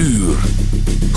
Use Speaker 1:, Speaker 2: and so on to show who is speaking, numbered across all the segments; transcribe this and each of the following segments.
Speaker 1: uur.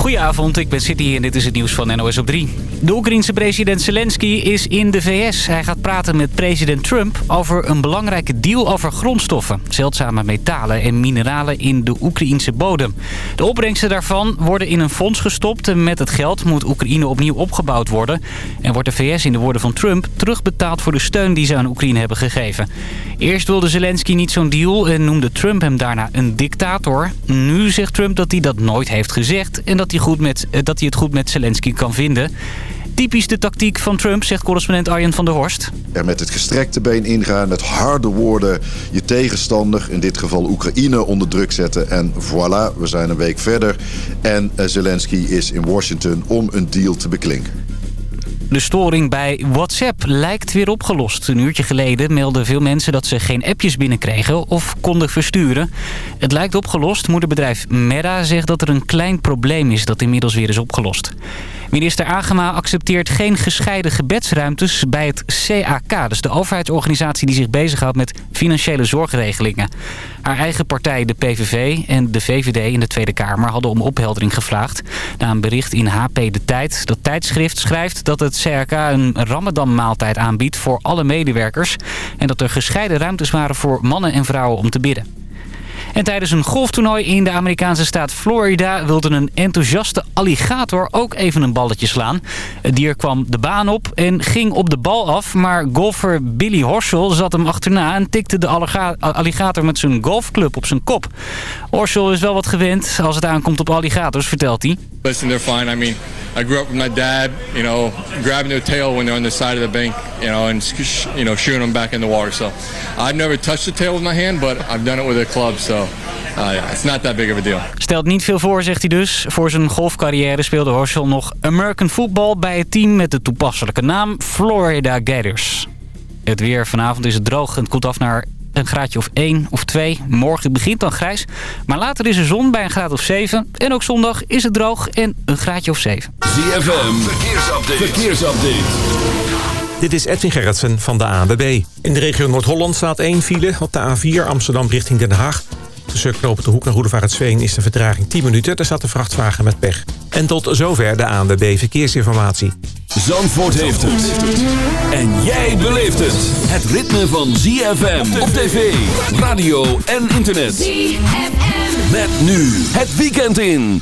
Speaker 2: Goedenavond, ik ben City en dit is het nieuws van NOS op 3. De Oekraïense president Zelensky is in de VS. Hij gaat praten met president Trump over een belangrijke deal over grondstoffen. Zeldzame metalen en mineralen in de Oekraïense bodem. De opbrengsten daarvan worden in een fonds gestopt... en met het geld moet Oekraïne opnieuw opgebouwd worden. En wordt de VS in de woorden van Trump terugbetaald voor de steun die ze aan Oekraïne hebben gegeven. Eerst wilde Zelensky niet zo'n deal en noemde Trump hem daarna een dictator. Nu zegt Trump dat hij dat nooit heeft gezegd... en dat goed met, eh, dat hij het goed met Zelensky kan vinden... Typisch de tactiek van Trump, zegt correspondent Arjen van der Horst.
Speaker 3: Er met het gestrekte been ingaan, met harde woorden je tegenstander, in dit geval Oekraïne, onder druk zetten. En voilà, we zijn een week verder. En eh, Zelensky is in Washington om een deal te beklinken.
Speaker 2: De storing bij WhatsApp lijkt weer opgelost. Een uurtje geleden meldden veel mensen dat ze geen appjes binnenkregen of konden versturen. Het lijkt opgelost. Moederbedrijf Meta zegt dat er een klein probleem is dat inmiddels weer is opgelost. Minister Agema accepteert geen gescheiden gebedsruimtes bij het CAK. Is de overheidsorganisatie die zich bezighoudt met financiële zorgregelingen. Haar eigen partij, de PVV en de VVD in de Tweede Kamer hadden om opheldering gevraagd. Na een bericht in HP De Tijd. Dat tijdschrift schrijft dat het CAK een ramadan-maaltijd aanbiedt voor alle medewerkers. En dat er gescheiden ruimtes waren voor mannen en vrouwen om te bidden. En tijdens een golftoernooi in de Amerikaanse staat Florida... wilde een enthousiaste alligator ook even een balletje slaan. Het dier kwam de baan op en ging op de bal af... maar golfer Billy Horschel zat hem achterna... en tikte de alligator met zijn golfclub op zijn kop. Horschel is wel wat gewend als het aankomt op alligators, vertelt hij.
Speaker 4: Listen, they're fine. I mean, I grew up with my dad, you know, grabbing their tail when they're on the side of the bank, you know, and, you know, shooting them back in the water. So I've never touched the tail with my hand, but I've done it with a club, so uh, yeah, it's not that big of a deal.
Speaker 2: Stelt niet veel voor, zegt hij dus. Voor zijn golfcarrière speelde Horschel nog American football bij het team met de toepasselijke naam Florida Gators. Het weer vanavond is het droog en het koelt af naar een graadje of 1 of 2. Morgen begint dan grijs. Maar later is er zon bij een graad of 7. En ook zondag is het droog en een graadje of 7.
Speaker 1: ZFM, verkeersupdate. verkeersupdate.
Speaker 5: Dit is Edwin Gerritsen van de ANWB. In de regio Noord-Holland staat één file op de A4 Amsterdam richting Den Haag. Tussen knopen de Hoek naar Sveen is de vertraging 10 minuten. Daar staat de vrachtwagen met pech. En tot zover de ANWB Verkeersinformatie.
Speaker 1: Zandvoort heeft het. En jij beleeft het. Het ritme van ZFM op tv, radio en internet. ZFM. Met nu het weekend in.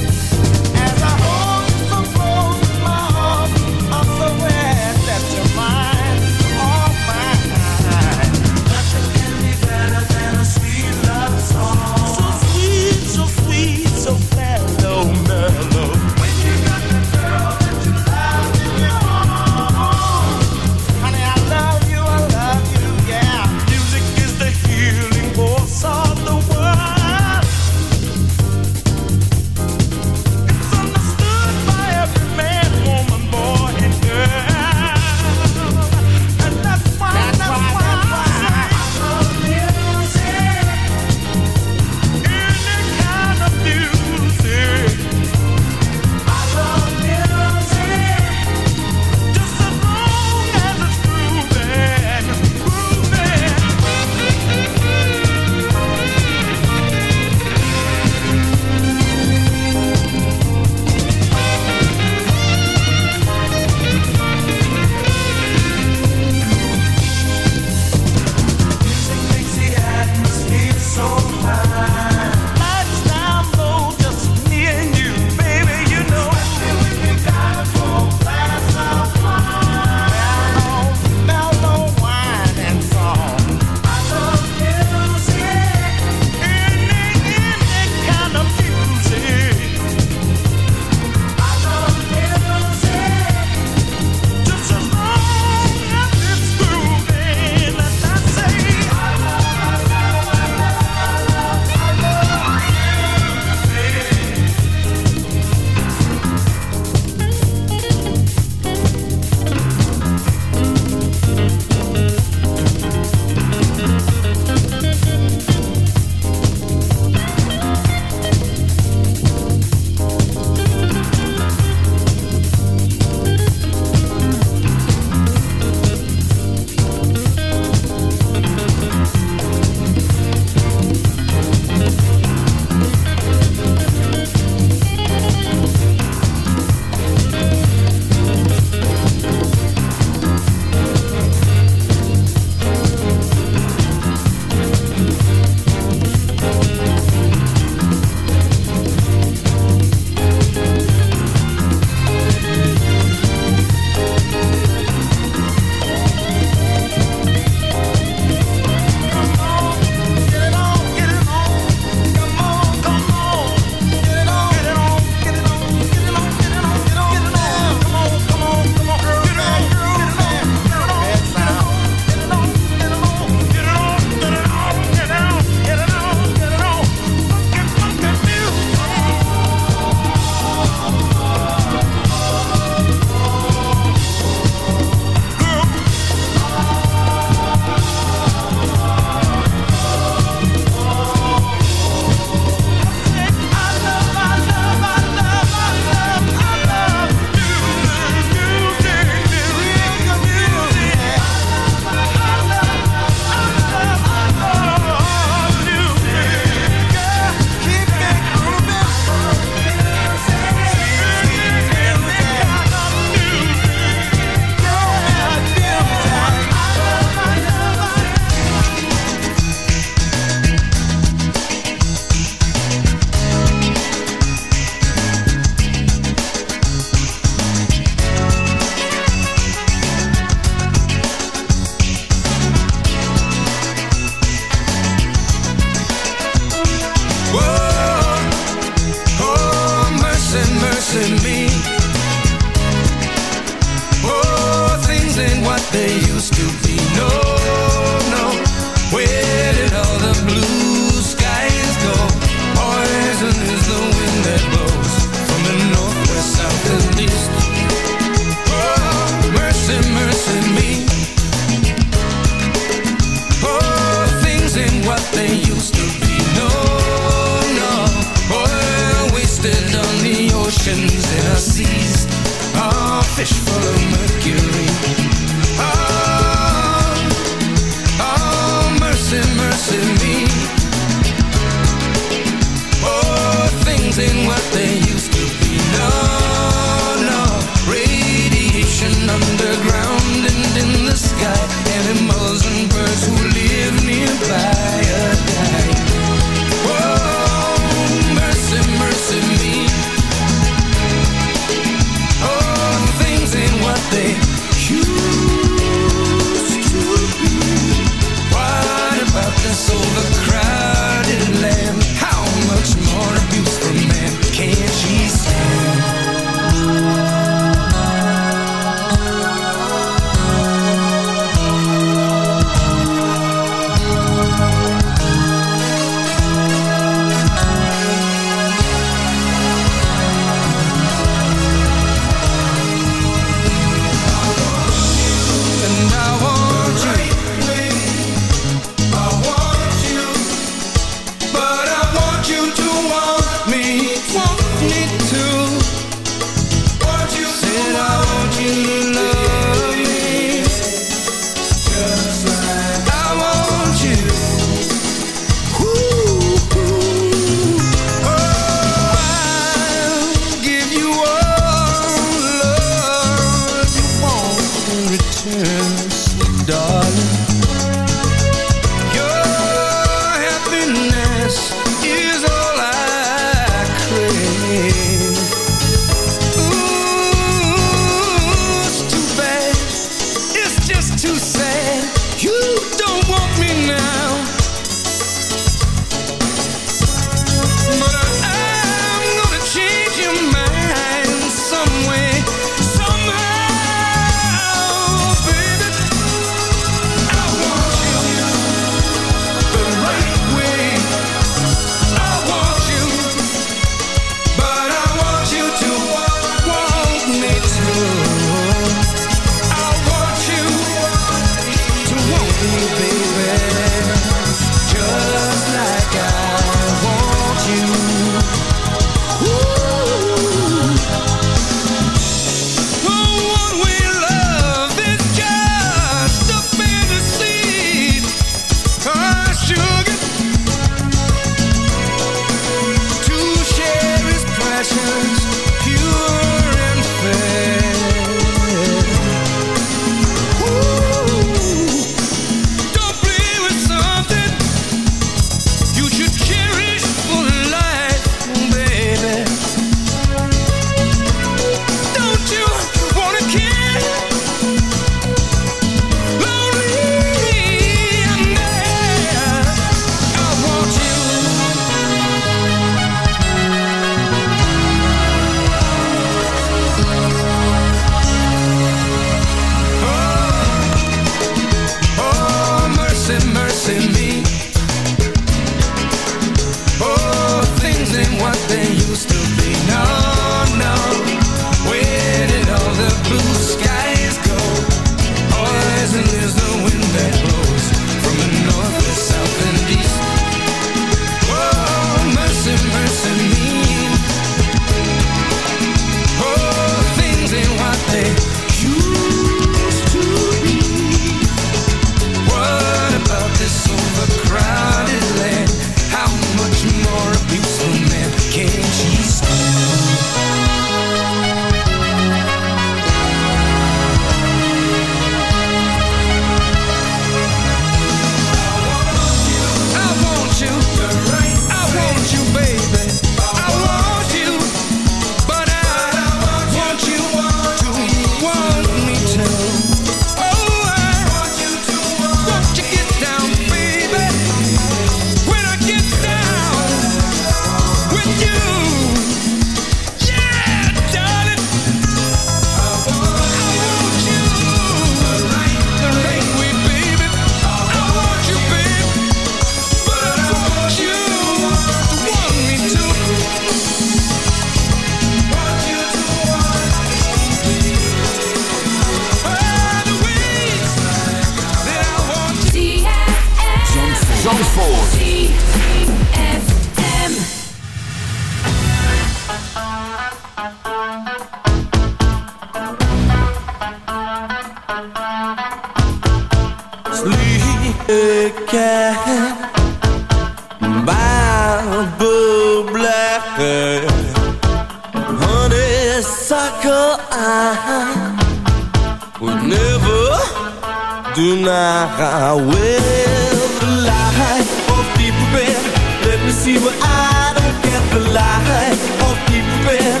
Speaker 6: deny Well, the light of deep red Let me see what I don't get. The light of deep red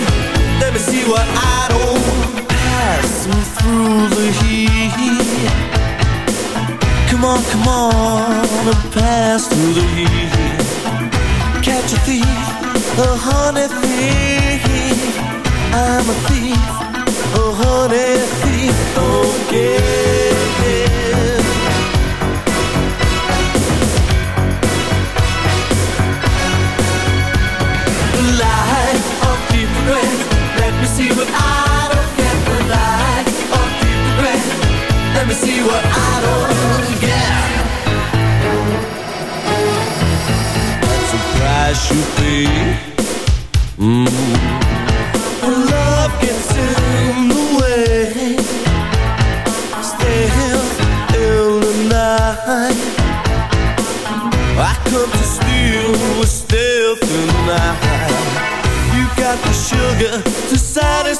Speaker 6: Let me see what I don't Pass me through the heat. Come on, come on And pass through the heat. Catch a thief, a honey thief. I'm a thief, a honey thief. Okay The see what I don't get. That's the price you pay mm. When love gets in the way Still in the night. I come to steal tonight. You got the sugar to satisfy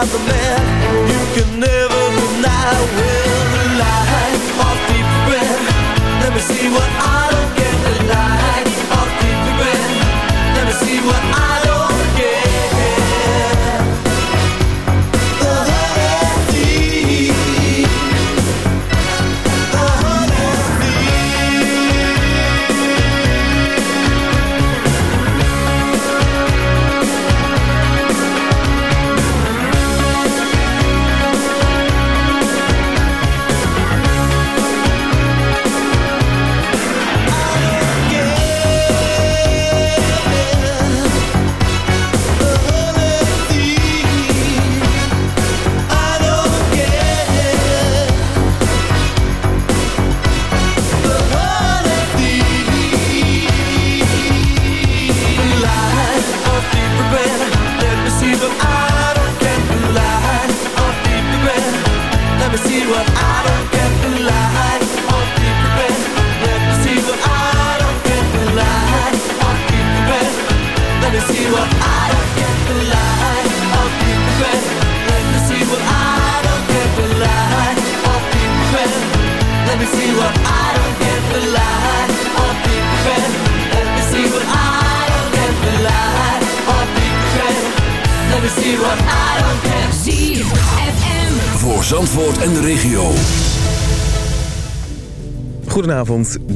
Speaker 6: I'm the man. You can never deny Let me see what I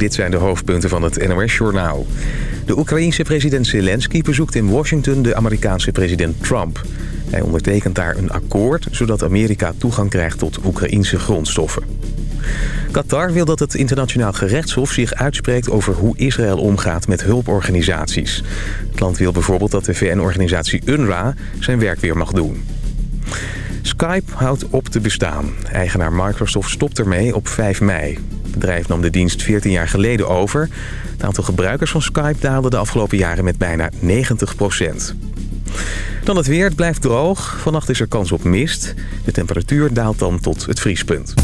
Speaker 7: dit zijn de hoofdpunten van het NOS-journaal. De Oekraïense president Zelensky bezoekt in Washington de Amerikaanse president Trump. Hij ondertekent daar een akkoord zodat Amerika toegang krijgt tot Oekraïense grondstoffen. Qatar wil dat het internationaal gerechtshof zich uitspreekt over hoe Israël omgaat met hulporganisaties. Het land wil bijvoorbeeld dat de VN-organisatie UNRWA zijn werk weer mag doen. Skype houdt op te bestaan. Eigenaar Microsoft stopt ermee op 5 mei. Het bedrijf nam de dienst 14 jaar geleden over. Het aantal gebruikers van Skype daalde de afgelopen jaren met bijna 90% Dan het weer, het blijft droog. Vannacht is er kans op mist. De temperatuur daalt dan tot het vriespunt.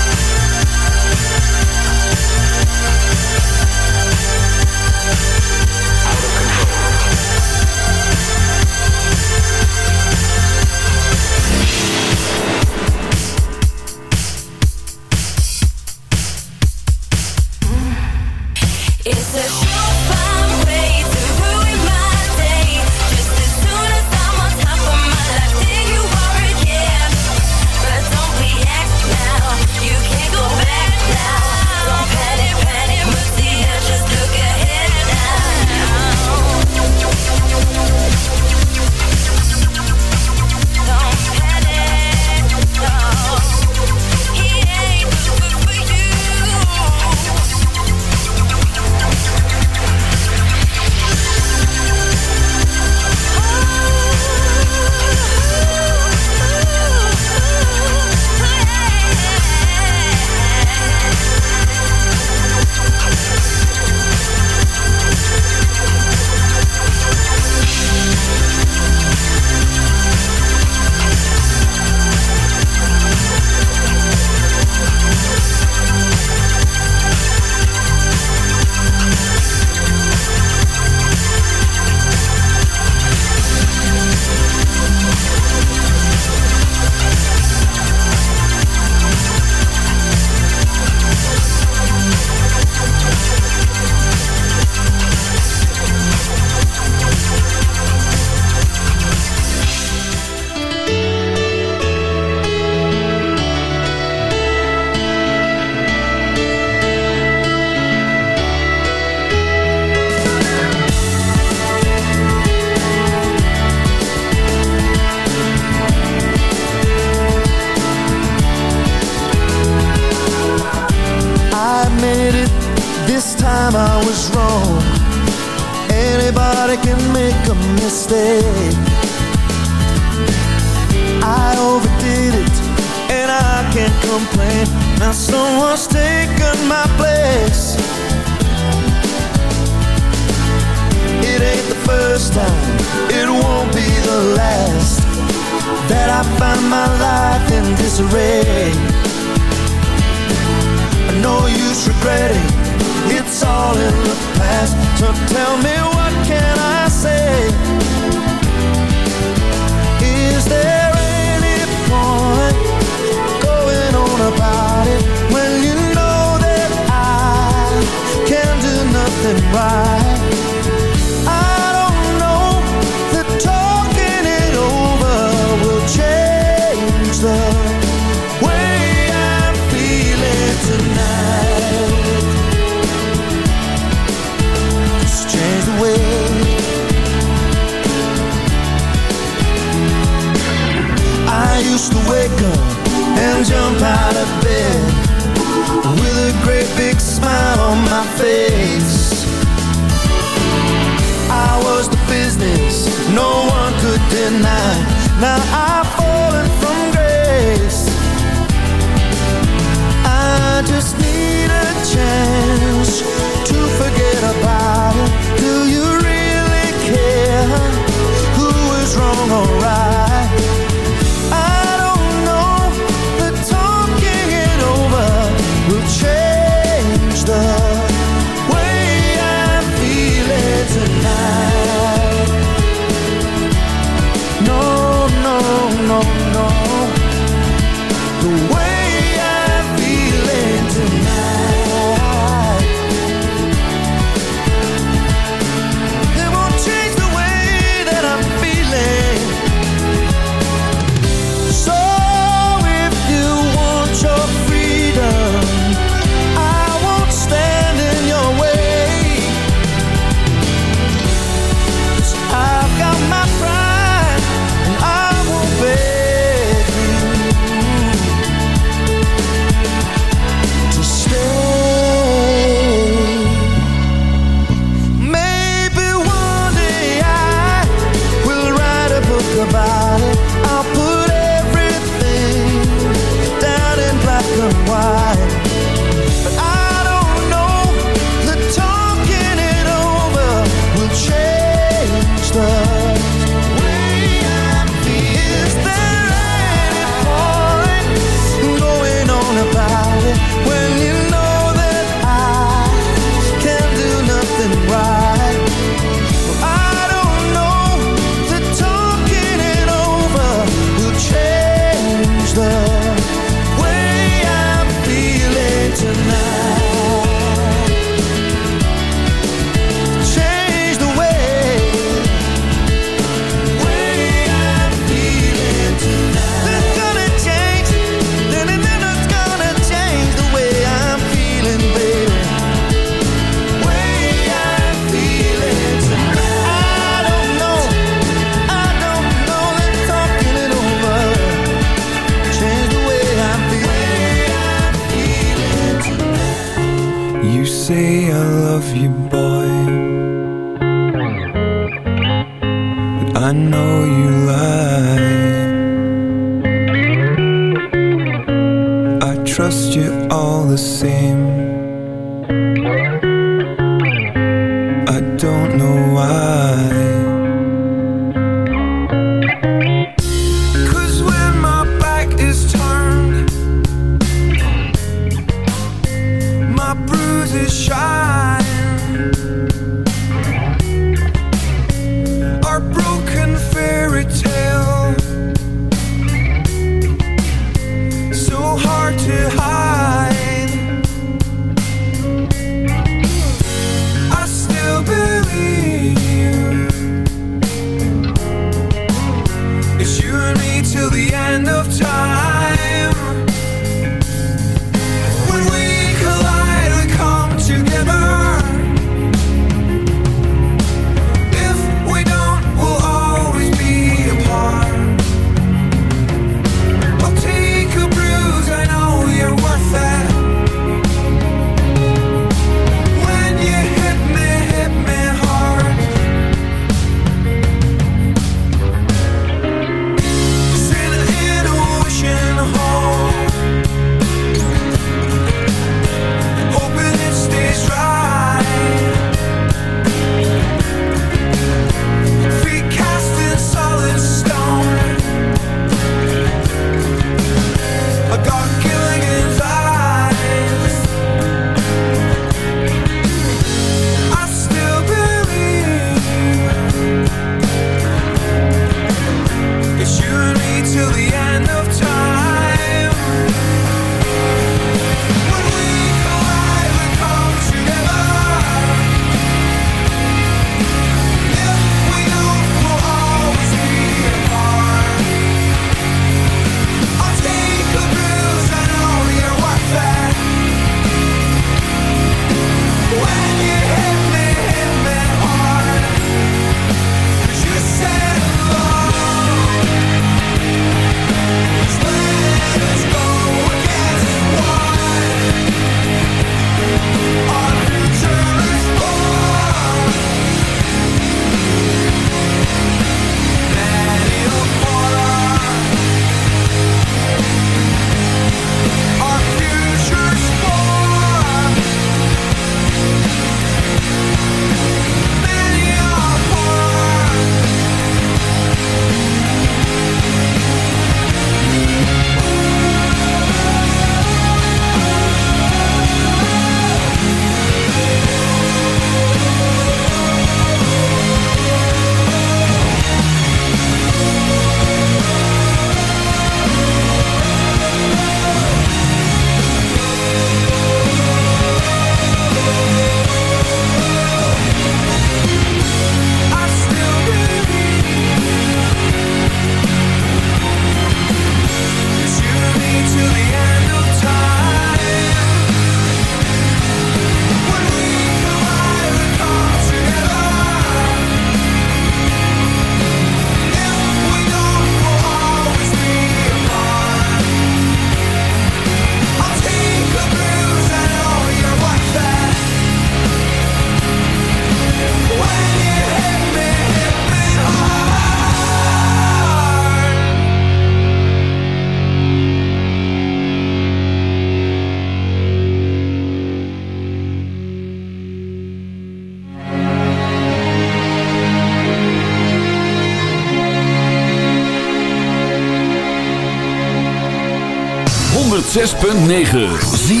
Speaker 8: ZFM.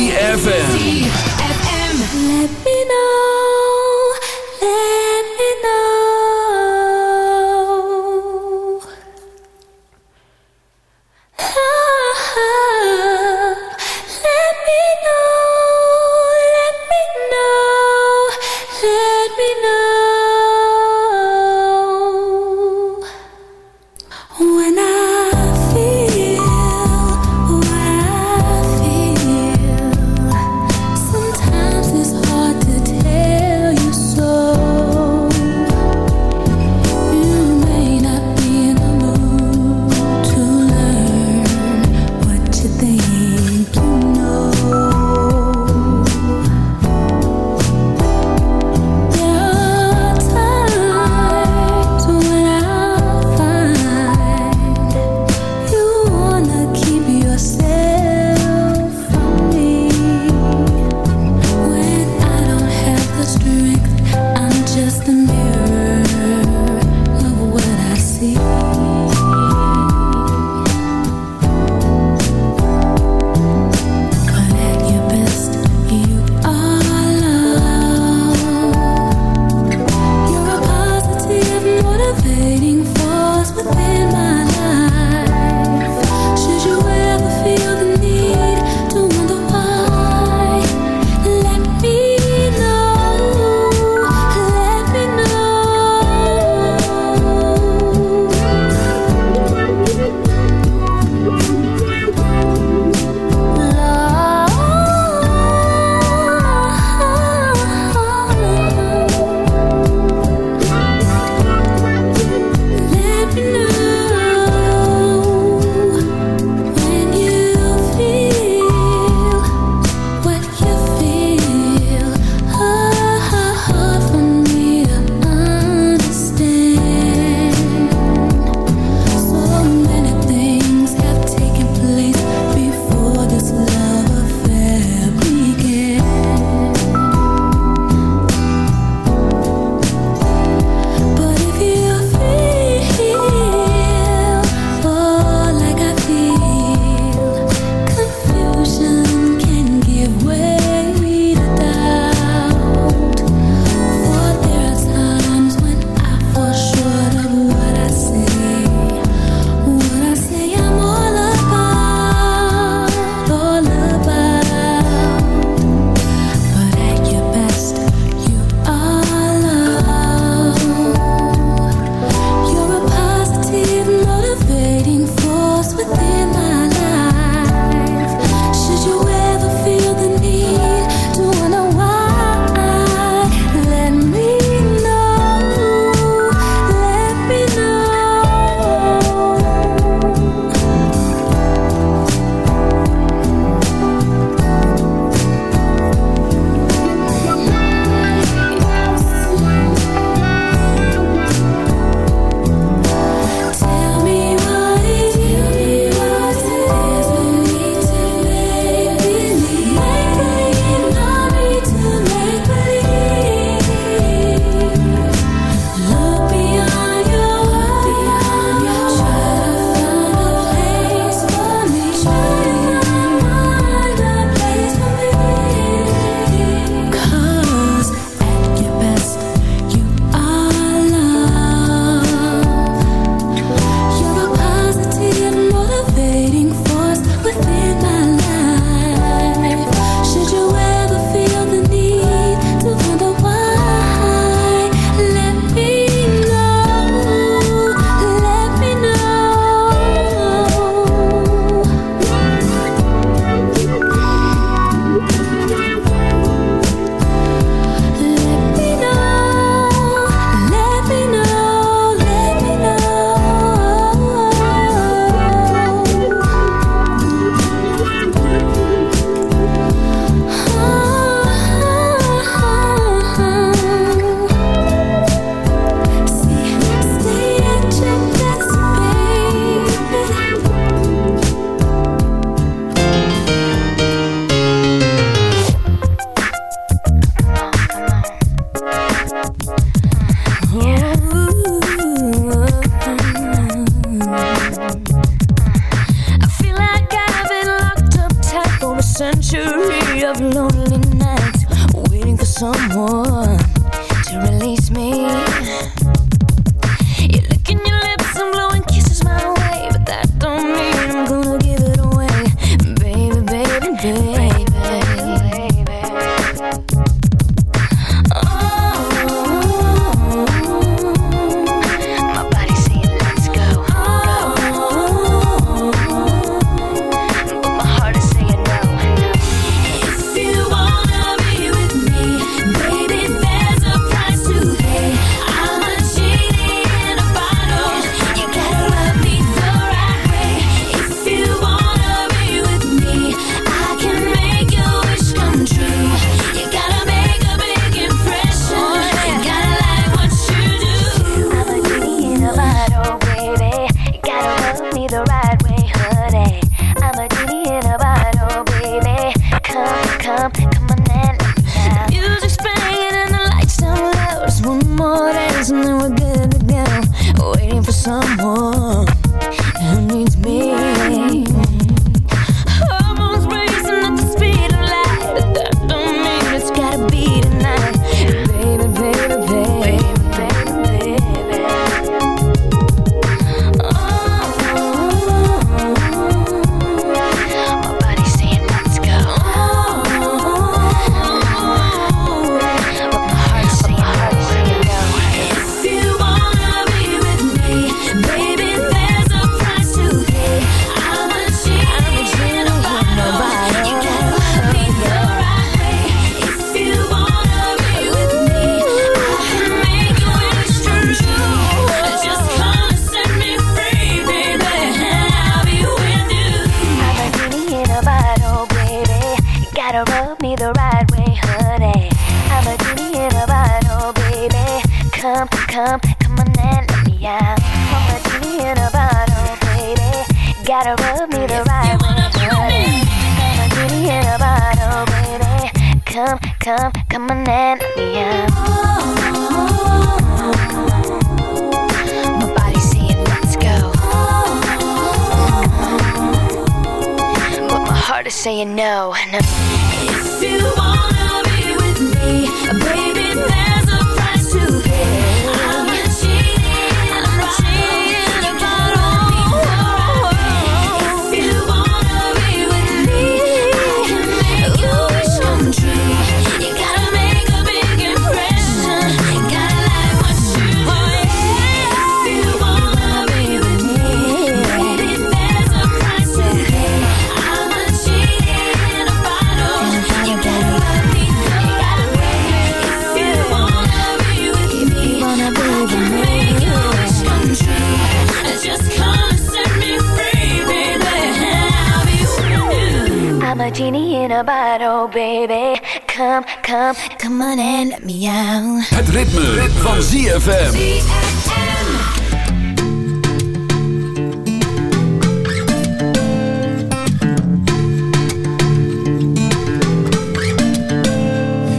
Speaker 9: Baby. Come, come, come on and let me out.
Speaker 1: Het ritme, van ZFM.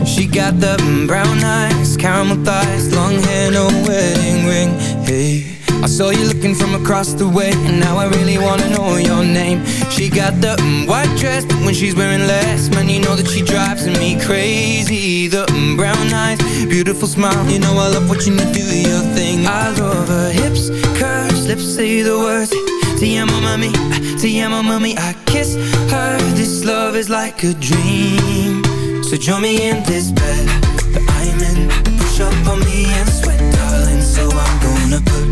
Speaker 10: She got the brown eyes, caramel thighs, long hair, no wedding ring. Hey, I saw you looking from across the way, and now I really wanna know your name. She got the mm, white dress, but when she's wearing less, man, you know that she drives me crazy. The mm, brown eyes, beautiful smile, you know I love watching you do your thing. I love her hips, curves, lips say the words. Te amo, mami, te amo, mami. I kiss her. This love is like a dream. So join me in this bed that I'm in Push up on me and sweat, darling So I'm gonna put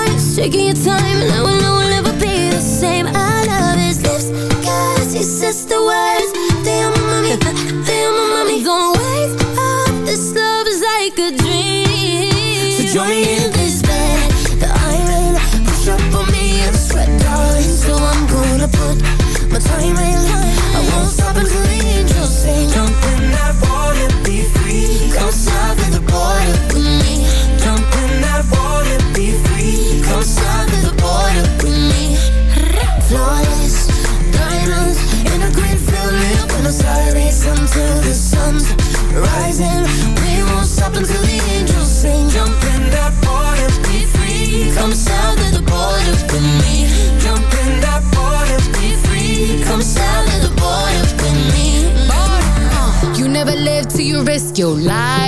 Speaker 9: taking your time, and I will know we'll never be the same. I love his lips, cause he says the words. Mami, te amo, mami. Don't wake up, this love is like a dream.
Speaker 10: So join me in
Speaker 9: this bed that I'm. Push up on me and sweat, darling. So I'm gonna put my time in. the border with me. Flawless
Speaker 10: diamonds in a field until the
Speaker 9: sun's
Speaker 6: rising. We won't stop until the angels sing. That border, be free. Come south the border with me. That border, be free. Come south the border with me.
Speaker 11: You never live till you risk your life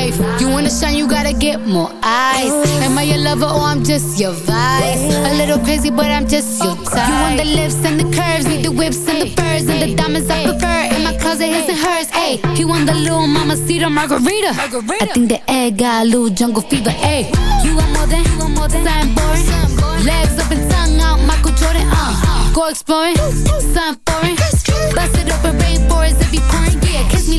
Speaker 11: Shine, you gotta get more eyes. Am I your lover or I'm just your vice? A little crazy, but I'm just your type. You want the lips and the curves, need the whips and the furs and the diamonds I prefer. In my closet, his and hers. Ayy, he want the little mama cedar margarita. I think the egg got a little jungle fever. Ayy, you want more than, you want more than something boring. Legs up and tongue out, Michael Jordan. Uh, go exploring, something foreign. Bust it open,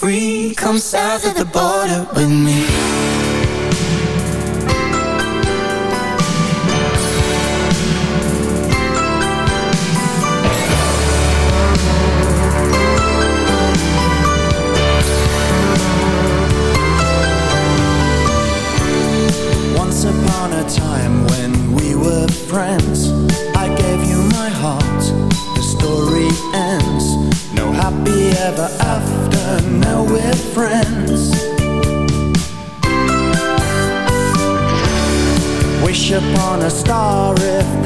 Speaker 10: Free. Come south of the border with me.
Speaker 6: Once upon a we're friends. Wish upon a star if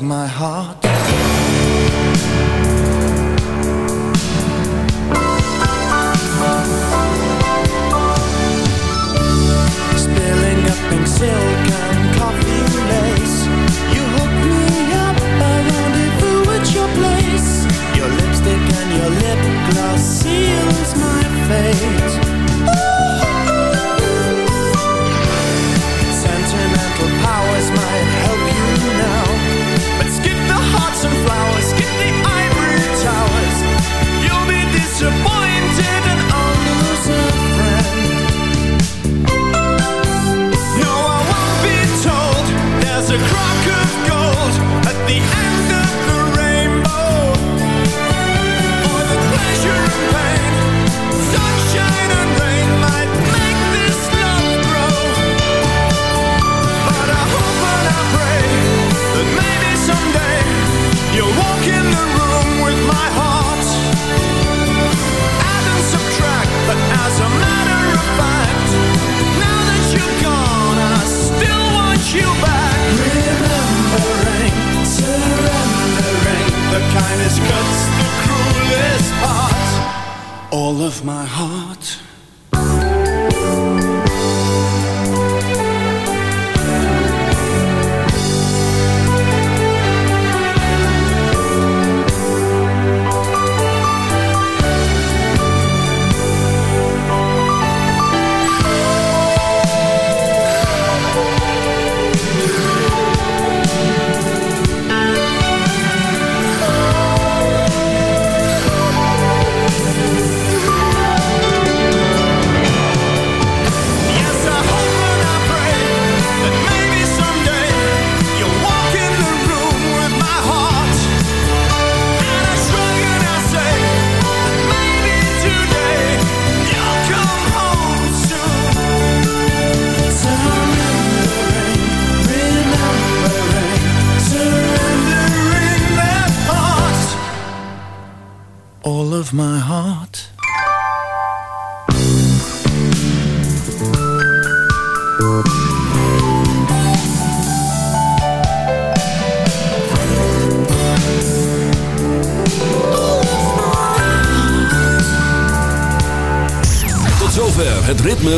Speaker 6: my heart.